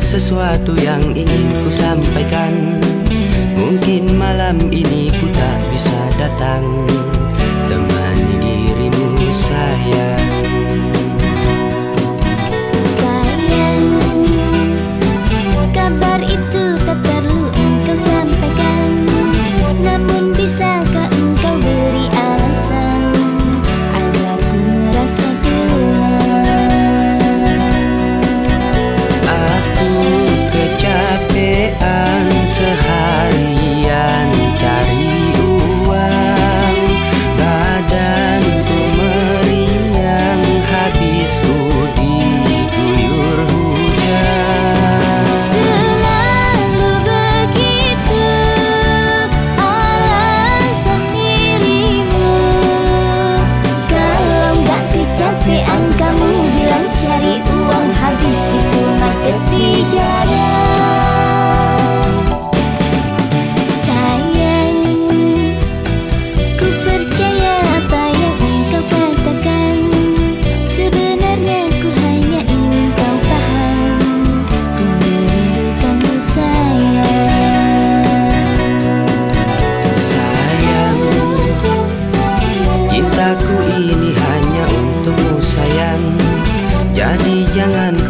sesuatu yang ingin ku sampaikan. Mungkin malam ini ku tak bisa datang.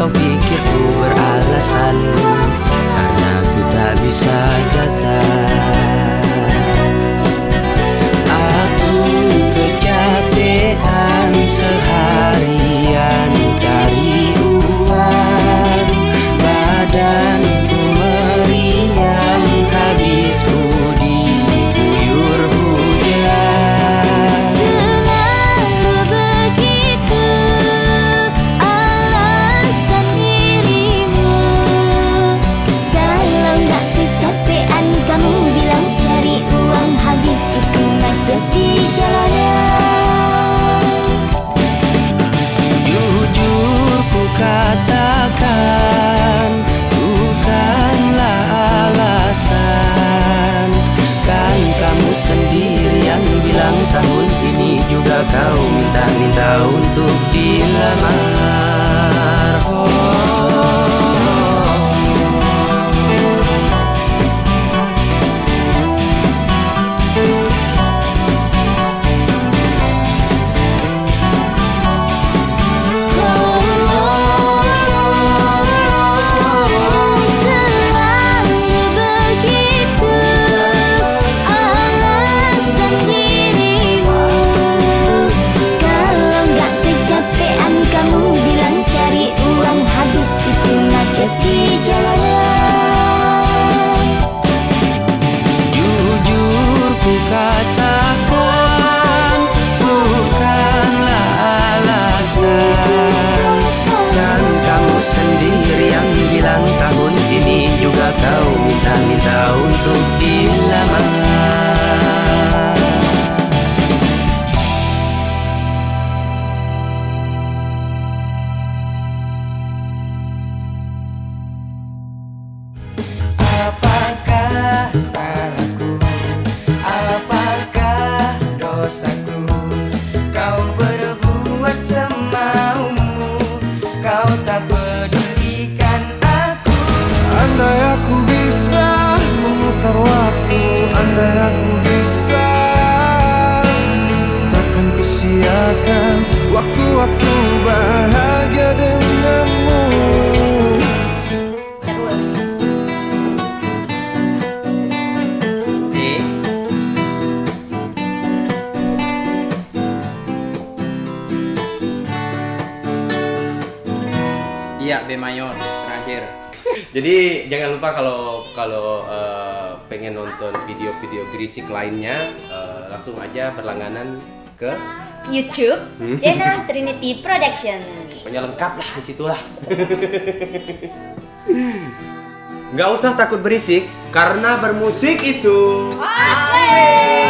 có việc aku bisa memutar waktu Andai aku bisa. Takkan kusiakan waktu-waktu bahagia denganmu. Terus. Iya, B mayor, terakhir. Jadi jangan lupa kalau kalau uh, pengen nonton video-video berisik lainnya uh, langsung aja berlangganan ke YouTube hmm. channel Trinity Production. Pokoknya lengkap lah di situlah. Gak usah takut berisik karena bermusik itu asik.